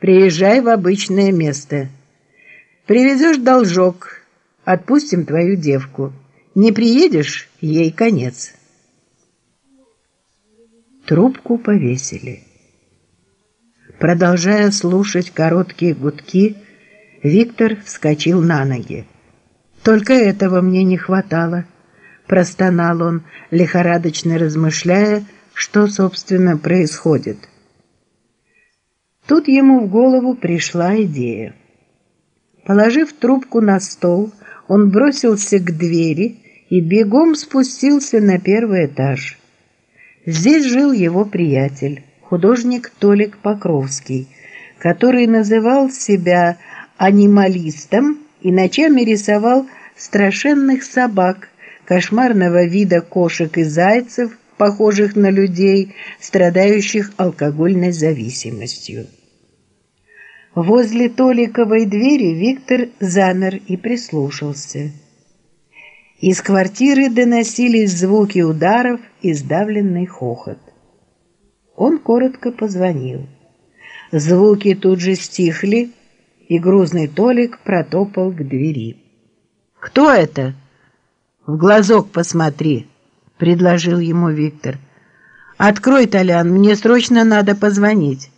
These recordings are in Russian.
приезжай в обычное место. Привезешь должок, отпустим твою девку. Не приедешь, ей конец. Трубку повесили. Продолжая слушать короткие гудки, Виктор вскочил на ноги. «Только этого мне не хватало», — простонал он, лихорадочно размышляя, что, собственно, происходит. Тут ему в голову пришла идея. Положив трубку на стол, он бросился к двери и бегом спустился на первый этаж. Здесь жил его приятель, художник Толик Покровский, который называл себя анималистом и ночами рисовал страшенных собак, кошмарного вида кошек и зайцев, похожих на людей, страдающих алкогольной зависимостью. Возле Толиковой двери Виктор замер и прислушался. Из квартиры доносились звуки ударов и сдавленный хохот. Он коротко позвонил. Звуки тут же стихли, и грузный Толик протопал к двери. «Кто это?» «В глазок посмотри», — предложил ему Виктор. «Открой, Толян, мне срочно надо позвонить».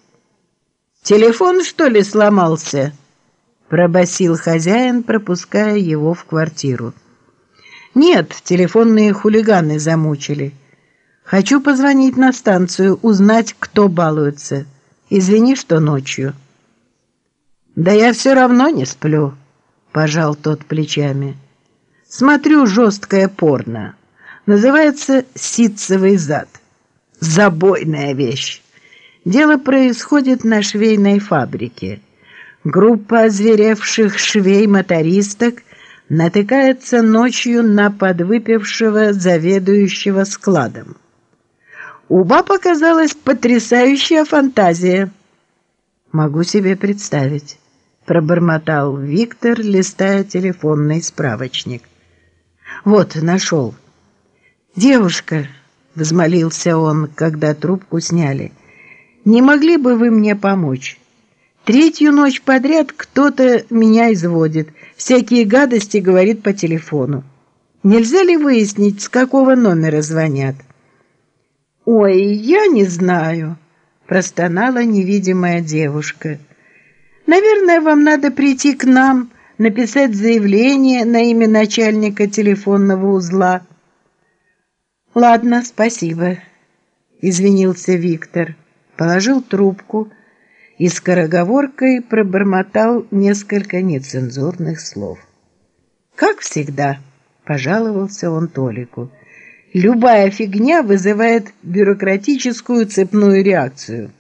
«Телефон, что ли, сломался?» — пробасил хозяин, пропуская его в квартиру. «Нет, телефонные хулиганы замучили». Хочу позвонить на станцию, узнать, кто балуется. Извини, что ночью. Да я все равно не сплю, пожал тот плечами. Смотрю жесткое порно. Называется «Ситцевый зад». Забойная вещь. Дело происходит на швейной фабрике. Группа озверевших швей-мотористок натыкается ночью на подвыпившего заведующего складом. У баб оказалась потрясающая фантазия. Могу себе представить, пробормотал Виктор, листая телефонный справочник. Вот, нашел. Девушка, взмолился он, когда трубку сняли. Не могли бы вы мне помочь? Третью ночь подряд кто-то меня изводит, всякие гадости говорит по телефону. Нельзя ли выяснить, с какого номера звонят? «Ой, я не знаю», — простонала невидимая девушка. «Наверное, вам надо прийти к нам, написать заявление на имя начальника телефонного узла». «Ладно, спасибо», — извинился Виктор, положил трубку и скороговоркой пробормотал несколько нецензурных слов. «Как всегда», — пожаловался он Толику, — Любая фигня вызывает бюрократическую цепную реакцию.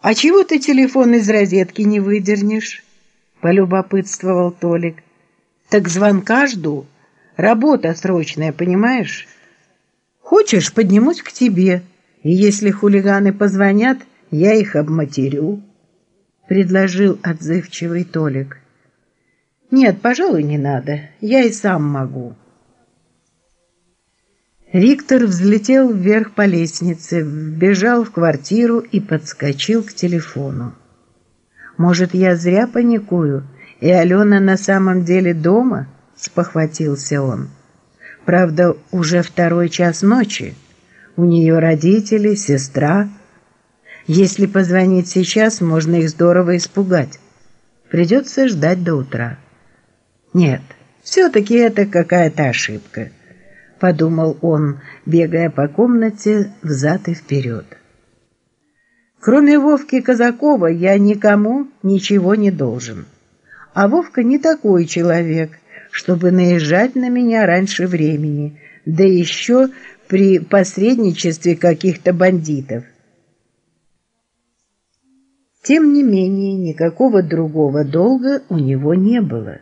«А чего ты телефон из розетки не выдернешь?» — полюбопытствовал Толик. «Так звонка жду. Работа срочная, понимаешь? Хочешь, поднимусь к тебе, и если хулиганы позвонят, я их обматерю», — предложил отзывчивый Толик. «Нет, пожалуй, не надо. Я и сам могу». Виктор взлетел вверх по лестнице, бежал в квартиру и подскочил к телефону. «Может, я зря паникую, и Алена на самом деле дома?» – спохватился он. «Правда, уже второй час ночи. У нее родители, сестра. Если позвонить сейчас, можно их здорово испугать. Придется ждать до утра». «Нет, все-таки это какая-то ошибка» подумал он, бегая по комнате взад и вперед. Кроме Вовки Казакова я никому ничего не должен. А Вовка не такой человек, чтобы наезжать на меня раньше времени, да еще при посредничестве каких-то бандитов. Тем не менее, никакого другого долга у него не было.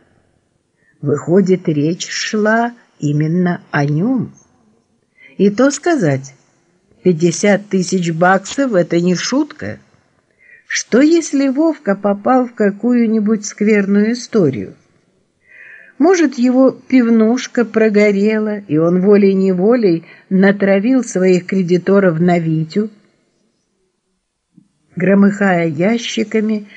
Выходит, речь шла именно о нем. И то сказать, 50 тысяч баксов – это не шутка. Что, если Вовка попал в какую-нибудь скверную историю? Может, его пивнушка прогорела, и он волей-неволей натравил своих кредиторов на Витю? Громыхая ящиками,